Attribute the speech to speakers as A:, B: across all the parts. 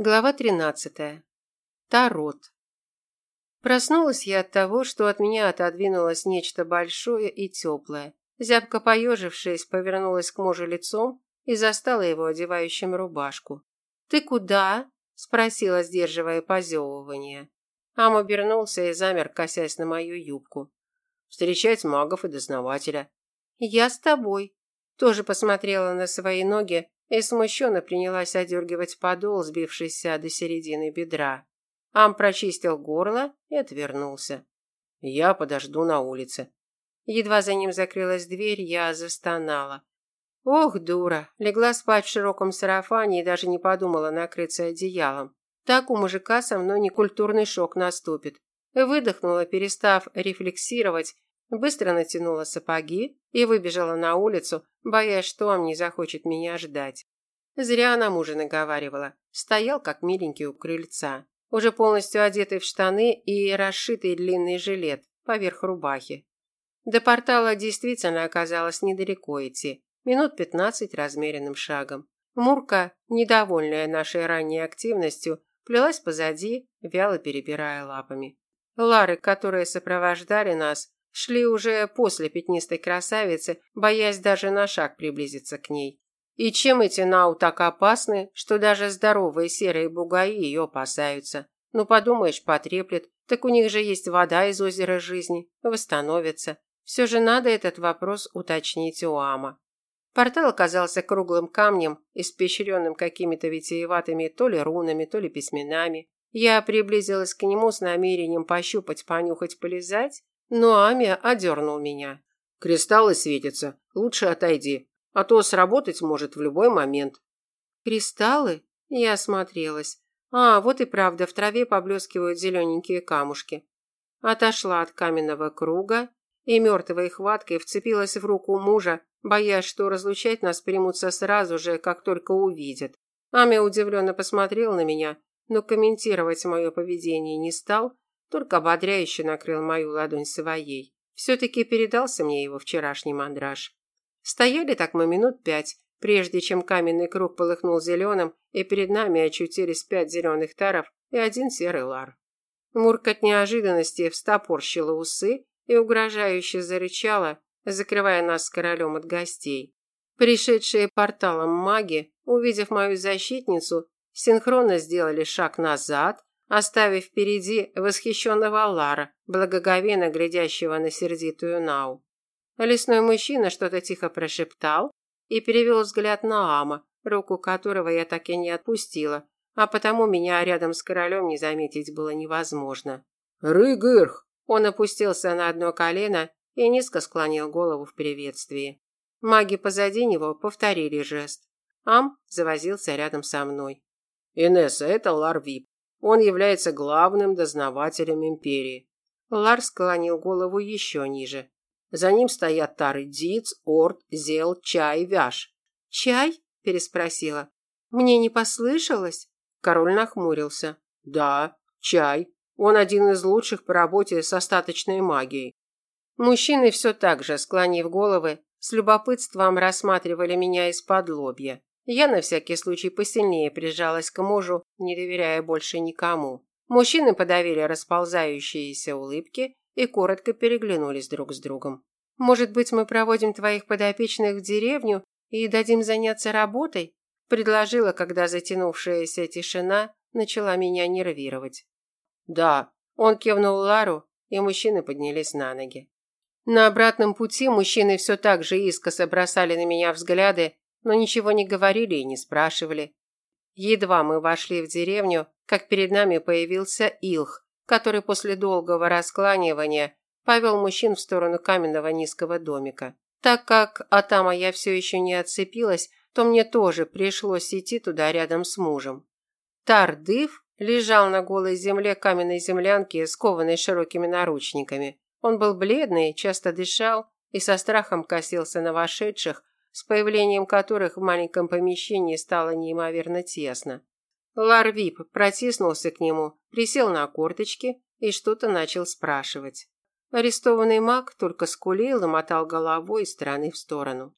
A: Глава 13. Тарот. Проснулась я от того, что от меня отодвинулось нечто большое и теплое. Зябко поежившись, повернулась к мужу лицом и застала его одевающим рубашку. «Ты куда?» – спросила, сдерживая позевывание. Ам обернулся и замер, косясь на мою юбку.
B: «Встречать магов и дознавателя».
A: «Я с тобой». Тоже посмотрела на свои ноги и смущенно принялась одергивать подол, сбившийся до середины бедра. Ам прочистил горло и отвернулся.
B: «Я подожду на улице».
A: Едва за ним закрылась дверь, я застонала. Ох, дура, легла спать в широком сарафане и даже не подумала накрыться одеялом. Так у мужика со мной некультурный шок наступит. Выдохнула, перестав рефлексировать, быстро натянула сапоги и выбежала на улицу, боясь, что он не захочет меня ждать. Зря она мужа наговаривала. Стоял, как миленький у крыльца. Уже полностью одетый в штаны и расшитый длинный жилет поверх рубахи. До портала действительно оказалось недалеко идти. Минут пятнадцать размеренным шагом. Мурка, недовольная нашей ранней активностью, плелась позади, вяло перебирая лапами. Лары, которые сопровождали нас, шли уже после пятнистой красавицы, боясь даже на шаг приблизиться к ней. И чем эти нау так опасны, что даже здоровые серые бугаи ее опасаются? Ну, подумаешь, потреплет, так у них же есть вода из озера жизни, восстановится. Все же надо этот вопрос уточнить у Ама. Портал оказался круглым камнем, испещренным какими-то витиеватыми то ли рунами, то ли письменами. Я приблизилась к нему с намерением пощупать, понюхать, полизать, но Ами одернул меня.
B: «Кристаллы светятся. Лучше отойди, а то сработать может в любой момент».
A: «Кристаллы?» Я осмотрелась. А, вот и правда, в траве поблескивают зелененькие камушки. Отошла от каменного круга и мертвой хваткой вцепилась в руку мужа, боясь, что разлучать нас примутся сразу же, как только увидят. Ами удивленно посмотрел на меня, но комментировать мое поведение не стал, только ободряюще накрыл мою ладонь своей. Все-таки передался мне его вчерашний мандраж. Стояли так мы минут пять, прежде чем каменный круг полыхнул зеленым, и перед нами очутились пять зеленых таров и один серый лар. Мурка от неожиданности встопорщила усы и угрожающе зарычала, закрывая нас с королем от гостей. Пришедшие порталом маги, увидев мою защитницу, синхронно сделали шаг назад, оставив впереди восхищенного Лара, благоговейно глядящего на сердитую Нау. Лесной мужчина что-то тихо прошептал и перевел взгляд на Ама, руку которого я так и не отпустила, а потому меня рядом с королем не заметить было невозможно.
B: «Рыгырх!»
A: Он опустился на одно колено и низко склонил голову в приветствии. Маги позади него повторили жест. Ам завозился рядом со мной.
B: «Инесса, это Лар Вип. Он является главным дознавателем империи.
A: Ларс склонил голову еще ниже.
B: За ним стоят Тары Диц, Орд, Зел, Чай, Вяж.
A: «Чай?» – переспросила. «Мне не послышалось?»
B: Король нахмурился. «Да, Чай. Он один из лучших по работе с остаточной магией».
A: Мужчины все так же, склонив головы, с любопытством рассматривали меня из-под лобья. Я на всякий случай посильнее прижалась к мужу, не доверяя больше никому. Мужчины подавили расползающиеся улыбки и коротко переглянулись друг с другом. «Может быть, мы проводим твоих подопечных в деревню и дадим заняться работой?» предложила, когда затянувшаяся тишина начала меня нервировать.
B: «Да», он кивнул Лару, и мужчины поднялись на ноги.
A: На обратном пути мужчины все так же искоса бросали на меня взгляды, но ничего не говорили и не спрашивали. Едва мы вошли в деревню, как перед нами появился Илх, который после долгого раскланивания повел мужчин в сторону каменного низкого домика. Так как от Ама я все еще не отцепилась, то мне тоже пришлось идти туда рядом с мужем. Тардыв лежал на голой земле каменной землянки, скованной широкими наручниками. Он был бледный, часто дышал и со страхом косился на вошедших, с появлением которых в маленьком помещении стало неимоверно тесно. Ларвип протиснулся к нему, присел на корточки и что-то начал спрашивать. Арестованный маг только скулил и мотал головой из стороны в сторону.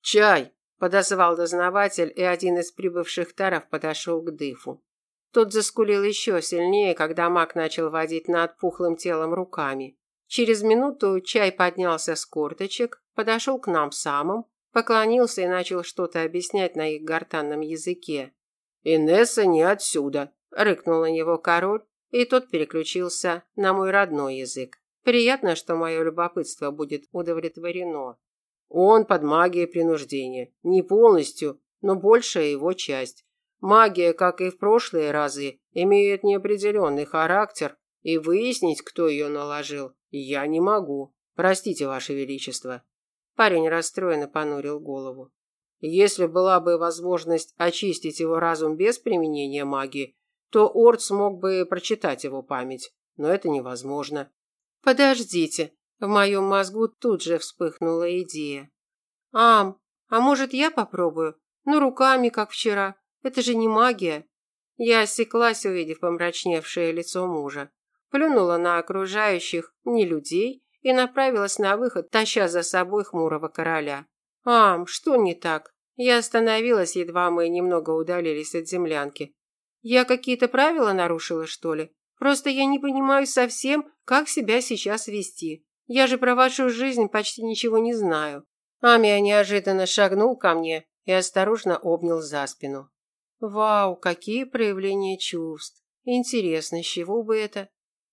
B: «Чай!» – подозвал дознаватель, и один из прибывших таров подошел к Дыфу.
A: Тот заскулил еще сильнее, когда маг начал водить над пухлым телом руками. Через минуту чай поднялся с корточек, подошел к нам самым, поклонился и начал что-то объяснять на их гортанном языке.
B: «Инесса не отсюда», – рыкнул на него король,
A: и тот переключился на мой родной язык. Приятно, что мое любопытство будет удовлетворено.
B: Он под магией принуждения. Не полностью, но большая его часть. Магия, как и в прошлые разы, имеет неопределенный характер, и выяснить, кто ее наложил, я не могу. Простите, Ваше Величество.
A: Парень расстроенно понурил голову.
B: Если была бы возможность очистить его разум без применения магии, то Орд смог бы прочитать его память, но это невозможно.
A: Подождите, в моем мозгу тут же вспыхнула идея. Ам, а может я попробую? Ну, руками, как вчера. Это же не магия. Я осеклась, увидев помрачневшее лицо мужа. Плюнула на окружающих, не людей, и направилась на выход, таща за собой хмурого короля. Ам, что не так? Я остановилась, едва мы немного удалились от землянки. Я какие-то правила нарушила, что ли? Просто я не понимаю совсем, как себя сейчас вести. Я же про вашу жизнь почти ничего не знаю. Амия неожиданно шагнул ко мне и осторожно обнял за спину. Вау, какие проявления чувств. Интересно, с чего бы это?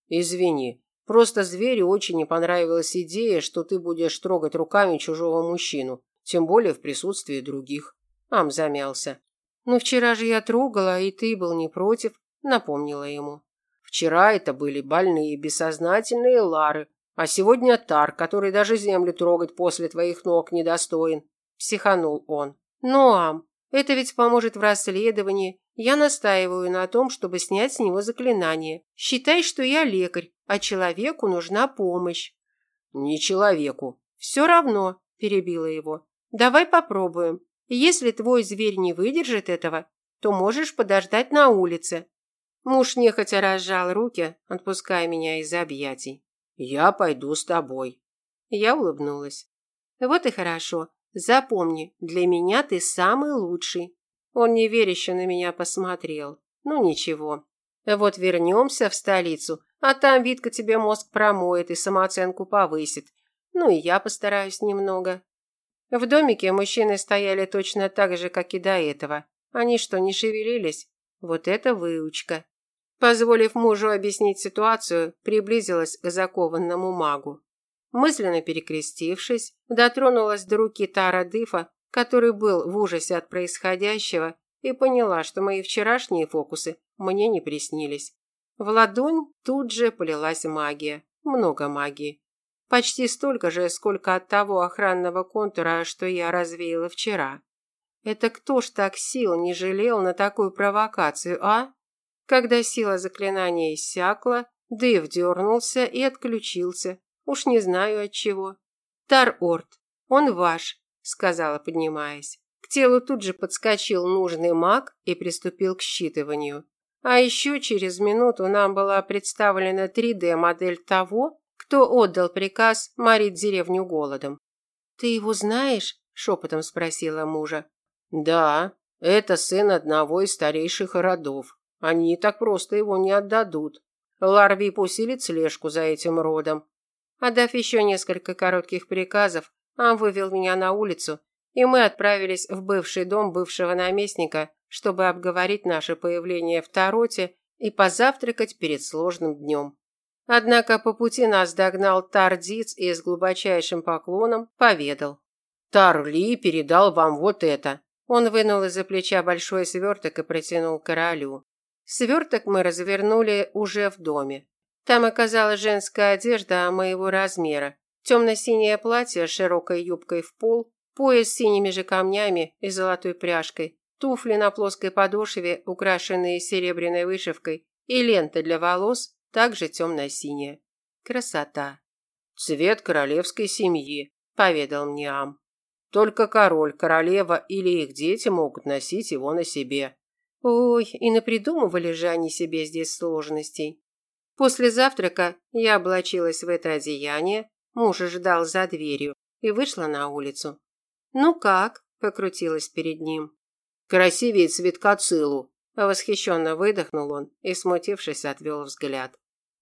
B: Извини, просто зверю очень не понравилась идея, что ты будешь трогать руками чужого мужчину, тем более в присутствии других.
A: Ам замялся. Ну вчера же я трогала, и ты был не против, напомнила ему.
B: Вчера это были больные, бессознательные Лары, а сегодня Тар, который даже землю трогать после твоих ног недостоин.
A: Психанул он. Ну, Ам, это ведь поможет в расследовании. Я настаиваю на том, чтобы снять с него заклинание. Считай, что я лекарь, а человеку нужна помощь.
B: Не человеку.
A: Все равно, перебила его. Давай попробуем. Если твой зверь не выдержит этого, то можешь подождать на улице. Муж нехотя разжал руки, отпуская меня из объятий.
B: «Я пойду с тобой».
A: Я улыбнулась. «Вот и хорошо. Запомни, для меня ты самый лучший». Он неверяще на меня посмотрел. «Ну ничего. Вот вернемся в столицу, а там Витка тебе мозг промоет и самооценку повысит. Ну и я постараюсь немного». В домике мужчины стояли точно так же, как и до этого. Они что, не шевелились? Вот это выучка. Позволив мужу объяснить ситуацию, приблизилась к закованному магу. Мысленно перекрестившись, дотронулась до руки Тара Дыфа, который был в ужасе от происходящего, и поняла, что мои вчерашние фокусы мне не приснились. В ладонь тут же полилась магия. Много магии. Почти столько же, сколько от того охранного контура, что я развеяла вчера. Это кто ж так сил не жалел на такую провокацию, а? Когда сила заклинания иссякла, Дэйв дернулся и отключился. Уж не знаю от чего. Тар-Орд, он ваш, сказала, поднимаясь. К телу тут же подскочил нужный маг и приступил к считыванию. А еще через минуту нам была представлена 3D-модель того, кто отдал приказ морить деревню голодом. «Ты его знаешь?» – шепотом спросила мужа.
B: «Да, это сын одного из старейших родов», они так просто его не отдадут. Ларвип усилит слежку за этим родом.
A: Отдав еще несколько коротких приказов, он вывел меня на улицу, и мы отправились в бывший дом бывшего наместника, чтобы обговорить наше появление в Тароте и позавтракать перед сложным днем. Однако по пути нас догнал Тардиц и с глубочайшим поклоном поведал.
B: «Тарли передал вам вот это».
A: Он вынул из-за плеча большой сверток и протянул королю. Сверток мы развернули уже в доме. Там оказалась женская одежда моего размера. Темно-синее платье с широкой юбкой в пол, пояс с синими же камнями и золотой пряжкой, туфли на плоской подошве, украшенные серебряной вышивкой, и лента для волос, также темно-синяя. Красота.
B: «Цвет королевской семьи», – поведал мне Ам. «Только король, королева или их дети могут носить его на себе.
A: Ой, и напридумывали же они себе здесь сложностей. После завтрака я облачилась в это одеяние, муж ждал за дверью и вышла на улицу. «Ну как?» – покрутилась перед ним.
B: «Красивее цветка цилу»,
A: Восхищенно выдохнул он и, смутившись, отвел взгляд.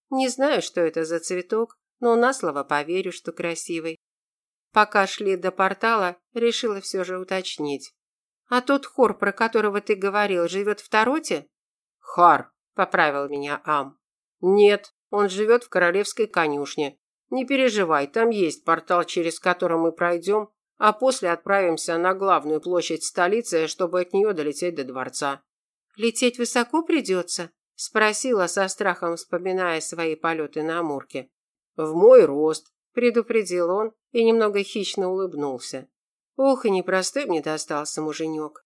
A: Не знаю, что это за цветок, но на слово поверю, что красивый. Пока шли до портала, решила все же уточнить. А тот хор, про которого ты говорил, живет в Тароте?
B: Хар, поправил меня Ам. Нет, он живет в королевской конюшне. Не переживай, там есть портал, через который мы пройдем, а после отправимся на главную площадь столицы, чтобы от нее долететь до дворца.
A: Лететь высоко придется? Спросила со страхом, вспоминая свои полеты на Амурке.
B: В мой рост, предупредил он и немного хищно улыбнулся.
A: Ох, и непростой мне достался муженек.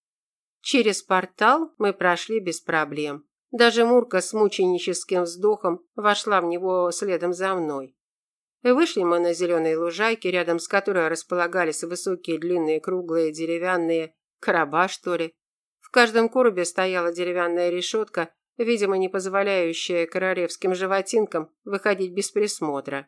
A: Через портал мы прошли без проблем. Даже Мурка с мученическим вздохом вошла в него следом за мной. Вышли мы на зеленой лужайке, рядом с которой располагались высокие длинные круглые деревянные короба, что ли. В каждом коробе стояла деревянная решетка, видимо, не позволяющая королевским животинкам выходить без присмотра.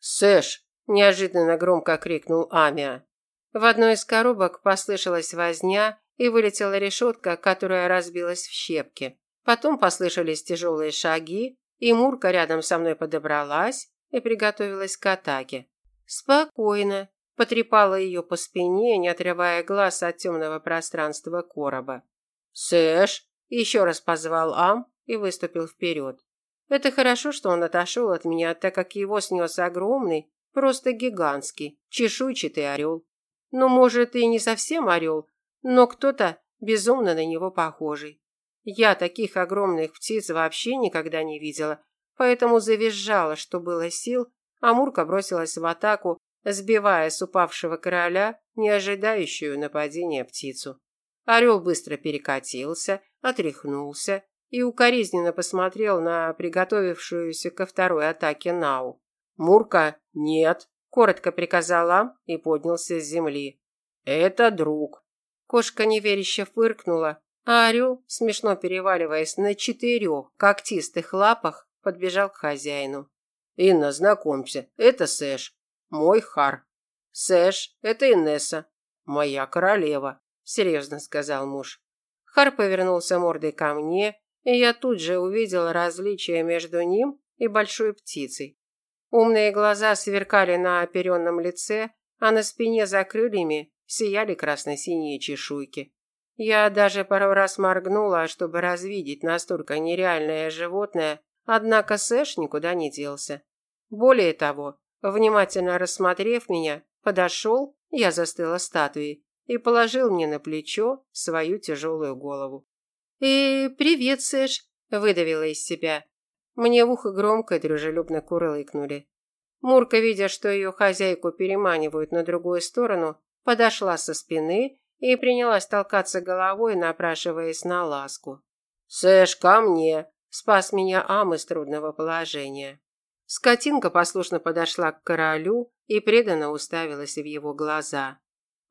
B: «Сэш!» – неожиданно громко крикнул Амия.
A: В одной из коробок послышалась возня, и вылетела решетка, которая разбилась в щепки. Потом послышались тяжелые шаги, и Мурка рядом со мной подобралась и приготовилась к атаке. «Спокойно», – потрепала ее по спине, не отрывая глаз от темного пространства короба.
B: «Сэш!»
A: – еще раз позвал Ам и выступил вперед. Это хорошо, что он отошел от меня, так как его снес огромный, просто гигантский, чешуйчатый орел. Ну, может, и не совсем орел, но кто-то безумно на него похожий. Я таких огромных птиц вообще никогда не видела, поэтому завизжала, что было сил, а Мурка бросилась в атаку, сбивая с упавшего короля не ожидающую нападения птицу. Орел быстро перекатился, отряхнулся и укоризненно посмотрел на приготовившуюся ко второй атаке Нау.
B: «Мурка, нет!»
A: – коротко приказал Ам и поднялся с земли.
B: «Это друг!»
A: Кошка неверяще фыркнула, а орел, смешно переваливаясь на четырех когтистых лапах, подбежал к хозяину.
B: «Инна, знакомься, это Сэш, мой Хар. Сэш, это Инесса, моя королева», – серьезно сказал муж.
A: Хар повернулся мордой ко мне, и я тут же увидела различие между ним и большой птицей. Умные глаза сверкали на оперенном лице, а на спине за крыльями сияли красно-синие чешуйки. Я даже пару раз моргнула, чтобы развидеть настолько нереальное животное, однако Сэш никуда не делся. Более того, внимательно рассмотрев меня, подошел, я застыла статуей, и положил мне на плечо свою тяжелую голову. «Э, привет, Сэш», – выдавила из себя. Мне в ухо громко и дружелюбно курлыкнули. Мурка, видя, что ее хозяйку переманивают на другую сторону, подошла со спины и принялась толкаться головой, напрашиваясь на ласку.
B: «Сэш, ко мне!»
A: – спас меня Ам из трудного положения. Скотинка послушно подошла к королю и преданно уставилась в его глаза.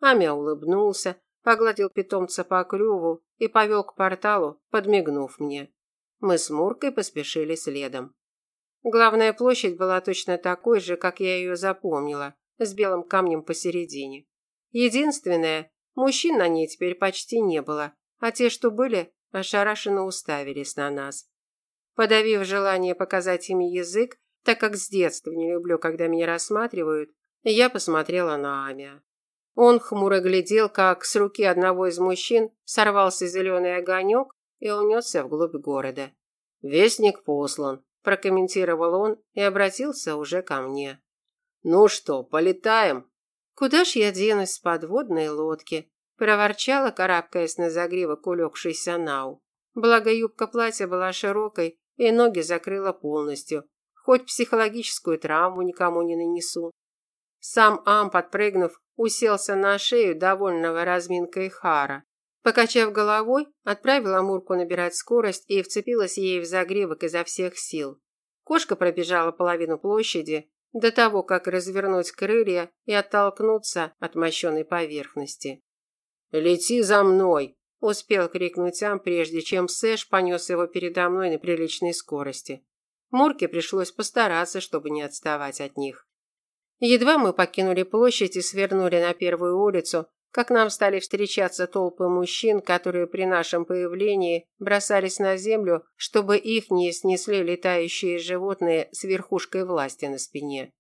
A: Амя улыбнулся, погладил питомца по клюву и повел к порталу, подмигнув мне. Мы с Муркой поспешили следом. Главная площадь была точно такой же, как я ее запомнила, с белым камнем посередине. Единственное, мужчин на ней теперь почти не было, а те, что были, ошарашенно уставились на нас. Подавив желание показать им язык, так как с детства не люблю, когда меня рассматривают, я посмотрела на Амия. Он хмуро глядел, как с руки одного из мужчин сорвался зеленый огонек и унесся вглубь города.
B: «Вестник послан», – прокомментировал он и обратился уже ко мне. «Ну что, полетаем?»
A: «Куда ж я денусь с подводной лодки?» – проворчала, карабкаясь на загривок улегшийся Нау. Благо юбка платья была широкой и ноги закрыла полностью. Хоть психологическую травму никому не нанесу. Сам Ам, подпрыгнув, уселся на шею довольного разминкой Хара. Покачав головой, отправила Мурку набирать скорость и вцепилась ей в загривок изо всех сил. Кошка пробежала половину площади до того, как развернуть крылья и оттолкнуться от мощенной поверхности.
B: «Лети за мной!»
A: – успел крикнуть Ам, прежде чем Сэш понес его передо мной на приличной скорости. Мурке пришлось постараться, чтобы не отставать от них. Едва мы покинули площадь и свернули на первую улицу, как нам стали встречаться толпы мужчин, которые при нашем появлении бросались на землю, чтобы их не снесли летающие животные с верхушкой власти на спине.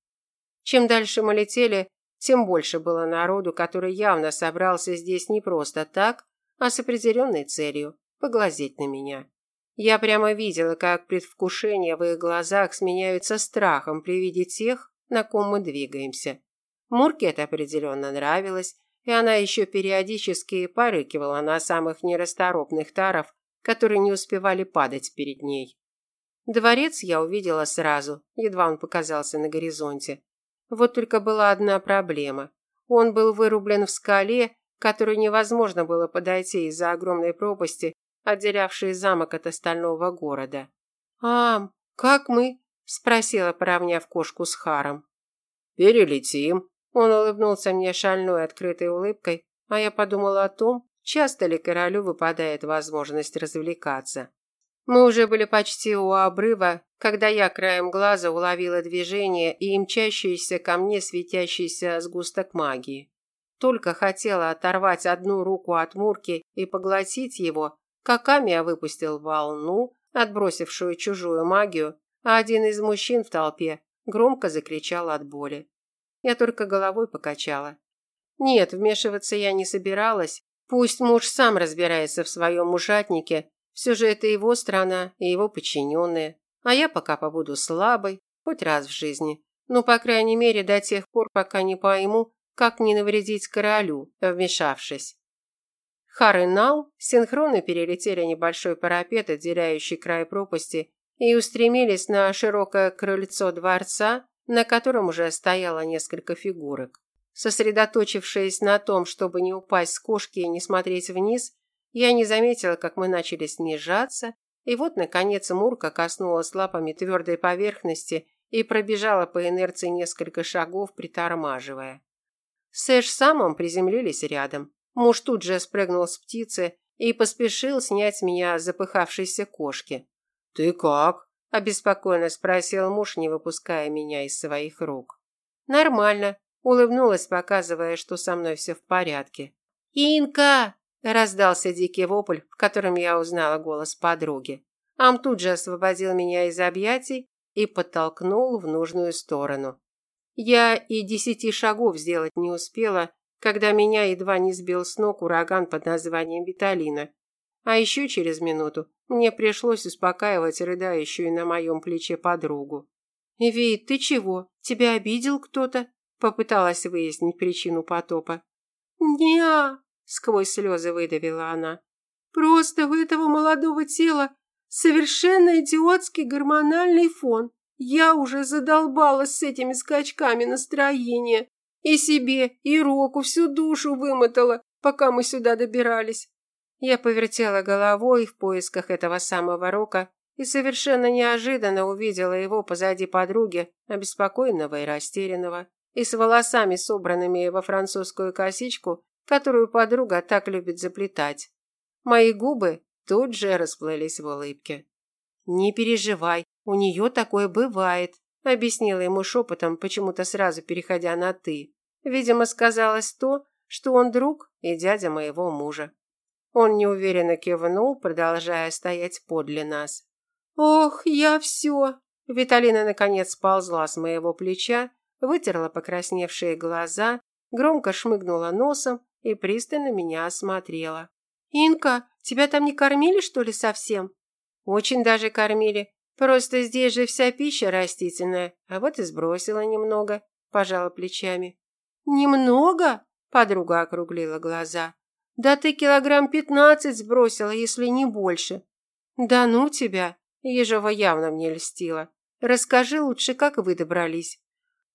A: Чем дальше мы летели, тем больше было народу, который явно собрался здесь не просто так, а с определенной целью – поглазеть на меня. Я прямо видела, как предвкушение в их глазах сменяются страхом при виде тех, на ком мы двигаемся. Мурке это определенно нравилось, и она еще периодически порыкивала на самых нерасторопных таров, которые не успевали падать перед ней. Дворец я увидела сразу, едва он показался на горизонте. Вот только была одна проблема. Он был вырублен в скале, к которой невозможно было подойти из-за огромной пропасти, отделявшей замок от остального города. «Ам, как мы?» – спросила, поравняв кошку с Харом.
B: «Перелетим»,
A: он улыбнулся мне шальной открытой улыбкой, а я подумала о том, часто ли королю выпадает возможность развлекаться. Мы уже были почти у обрыва, когда я краем глаза уловила движение и мчащийся ко мне светящийся сгусток магии. Только хотела оторвать одну руку от Мурки и поглотить его, как Амия выпустил волну, отбросившую чужую магию, а один из мужчин в толпе громко закричал от боли. Я только головой покачала. Нет, вмешиваться я не собиралась. Пусть муж сам разбирается в своем мужатнике. Все же это его страна и его подчиненные. А я пока побуду слабой, хоть раз в жизни. Ну, по крайней мере, до тех пор, пока не пойму, как не навредить королю, вмешавшись. Хар и Нау синхронно перелетели небольшой парапет, отделяющий край пропасти, и устремились на широкое крыльцо дворца, на котором уже стояло несколько фигурок. Сосредоточившись на том, чтобы не упасть с кошки и не смотреть вниз, я не заметила, как мы начали снижаться, и вот, наконец, Мурка коснулась лапами твердой поверхности и пробежала по инерции несколько шагов, притормаживая. С Самом приземлились рядом. Муж тут же спрыгнул с птицы и поспешил снять с меня запыхавшейся кошки.
B: «Ты как?»
A: обеспокоенно спросил муж, не выпуская меня из своих рук. Нормально, улыбнулась, показывая, что со мной все в порядке. Инка! раздался дикий вопль, в котором я узнала голос подруги. Ам тут же освободил меня из объятий и подтолкнул в нужную сторону. Я и десяти шагов сделать не успела, когда меня едва не сбил с ног ураган под названием Виталина. А еще через минуту мне пришлось успокаивать рыдающую на моем плече подругу. «Вит, ты чего? Тебя обидел кто-то?» Попыталась выяснить причину потопа. «Не-а!» сквозь слезы выдавила она. «Просто у этого молодого тела совершенно идиотский гормональный фон. Я уже задолбалась с этими скачками настроения. И себе, и Року всю душу вымотала, пока мы сюда добирались. Я повертела головой в поисках этого самого Рока и совершенно неожиданно увидела его позади подруги, обеспокоенного и растерянного, и с волосами, собранными во французскую косичку, которую подруга так любит заплетать. Мои губы тут же расплылись в улыбке. «Не переживай, у нее такое бывает», – объяснила ему шепотом, почему-то сразу переходя на «ты». Видимо, сказалось то, что он друг и дядя моего мужа. Он неуверенно кивнул, продолжая стоять подле нас. «Ох, я все!» Виталина наконец сползла с моего плеча, вытерла покрасневшие глаза, громко шмыгнула носом и пристально меня осмотрела. «Инка, тебя там не кормили, что ли, совсем?» «Очень даже кормили. Просто здесь же вся пища растительная, а вот и сбросила немного», – пожала плечами. «Немного?» – подруга округлила глаза. Да ты килограмм пятнадцать сбросила, если не больше. Да ну тебя, Ежова явно мне льстила. Расскажи лучше, как вы добрались.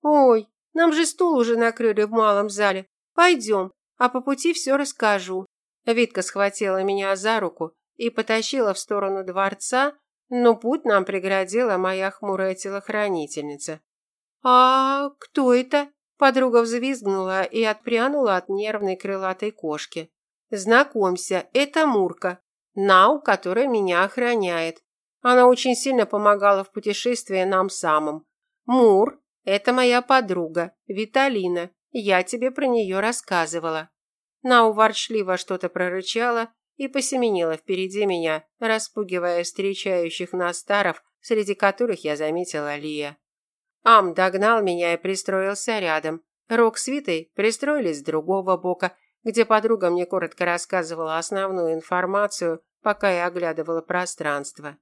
A: Ой, нам же стул уже накрыли в малом зале. Пойдем, а по пути все расскажу. Витка схватила меня за руку и потащила в сторону дворца, но путь нам преградила моя хмурая телохранительница. «А кто это?» Подруга взвизгнула и отпрянула от нервной крылатой кошки. Знакомься, это Мурка, Нау, которая меня охраняет. Она очень сильно помогала в путешествии нам самым. Мур – это моя подруга, Виталина. Я тебе про нее рассказывала. Нау ворчливо что-то прорычала и посеменила впереди меня, распугивая встречающих нас старов, среди которых я заметила Лия. Ам догнал меня и пристроился рядом. Рок с Витой пристроились с другого бока, где подруга мне коротко рассказывала основную информацию, пока я оглядывала пространство.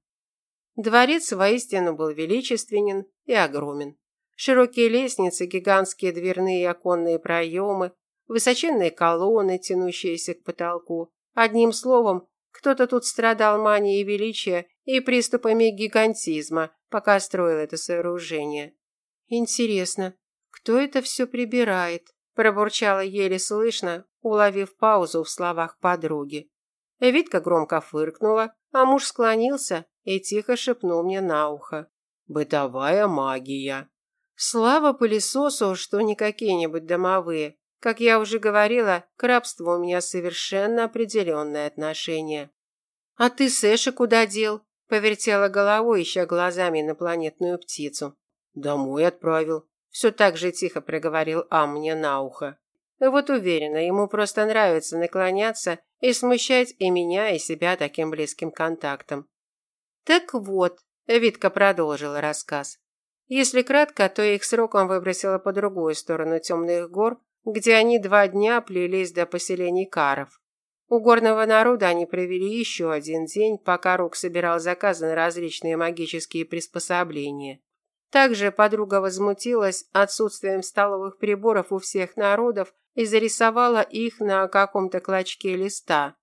A: Дворец воистину был величественен и огромен. Широкие лестницы, гигантские дверные и оконные проемы, высоченные колонны, тянущиеся к потолку. Одним словом, кто-то тут страдал манией величия и приступами гигантизма, пока строил это сооружение. Интересно, кто это все прибирает? Пробурчала еле слышно, уловив паузу в словах подруги. Витка громко фыркнула, а муж склонился и тихо шепнул мне на ухо. «Бытовая магия». Слава пылесосу, что не какие-нибудь домовые. Как я уже говорила, к рабству у меня совершенно определенное отношение. «А ты Сэша куда дел?» – повертела головой, ища глазами инопланетную птицу. «Домой отправил», – все так же тихо проговорил Ам мне на ухо. Вот уверена, ему просто нравится наклоняться и смущать и меня, и себя таким близким контактом. Так вот, Витка продолжила рассказ. Если кратко, то их сроком выбросила по другую сторону темных гор, где они два дня плелись до поселений Каров. У горного народа они провели еще один день, пока Рук собирал заказы на различные магические приспособления. Также подруга возмутилась отсутствием столовых приборов у всех народов и зарисовала их на каком-то клочке листа.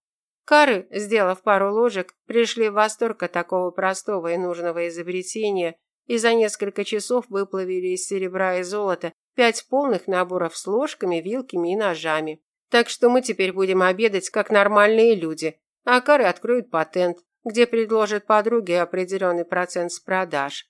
A: Кары, сделав пару ложек, пришли в восторг от такого простого и нужного изобретения и за несколько часов выплавили из серебра и золота пять полных наборов с ложками, вилками и ножами. Так что мы теперь будем обедать как нормальные люди, а Кары откроют патент, где предложат подруге определенный процент с продаж.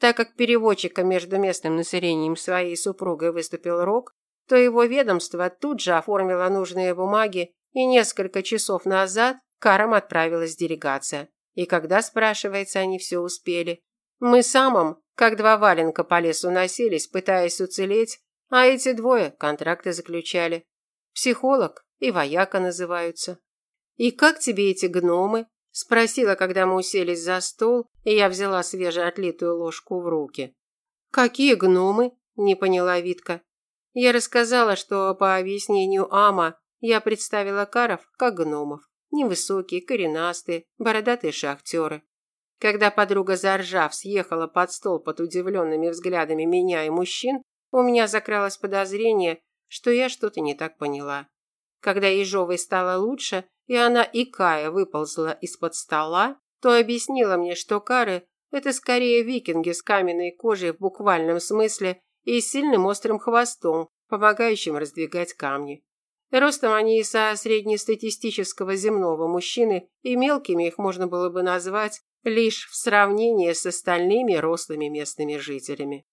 A: Так как переводчиком между местным населением своей супругой выступил Рок, то его ведомство тут же оформило нужные бумаги, и несколько часов назад Карам отправилась делегация. И когда, спрашивается, они все успели? Мы с Амом, как два валенка по лесу носились, пытаясь уцелеть, а эти двое контракты заключали. Психолог и вояка называются. И как тебе эти гномы? Спросила, когда мы уселись за стол, и я взяла свежеотлитую ложку в руки. Какие гномы? Не поняла Витка. Я рассказала, что по объяснению Ама я представила каров как гномов. Невысокие, коренастые, бородатые шахтеры. Когда подруга заржав съехала под стол под удивленными взглядами меня и мужчин, у меня закралось подозрение, что я что-то не так поняла. Когда Ежовой стало лучше, и она, икая, выползла из-под стола, то объяснила мне, что кары – это скорее викинги с каменной кожей в буквальном смысле и сильным острым хвостом, помогающим раздвигать камни. Ростом они со среднестатистического земного мужчины, и мелкими их можно было бы назвать лишь в сравнении с остальными рослыми местными жителями.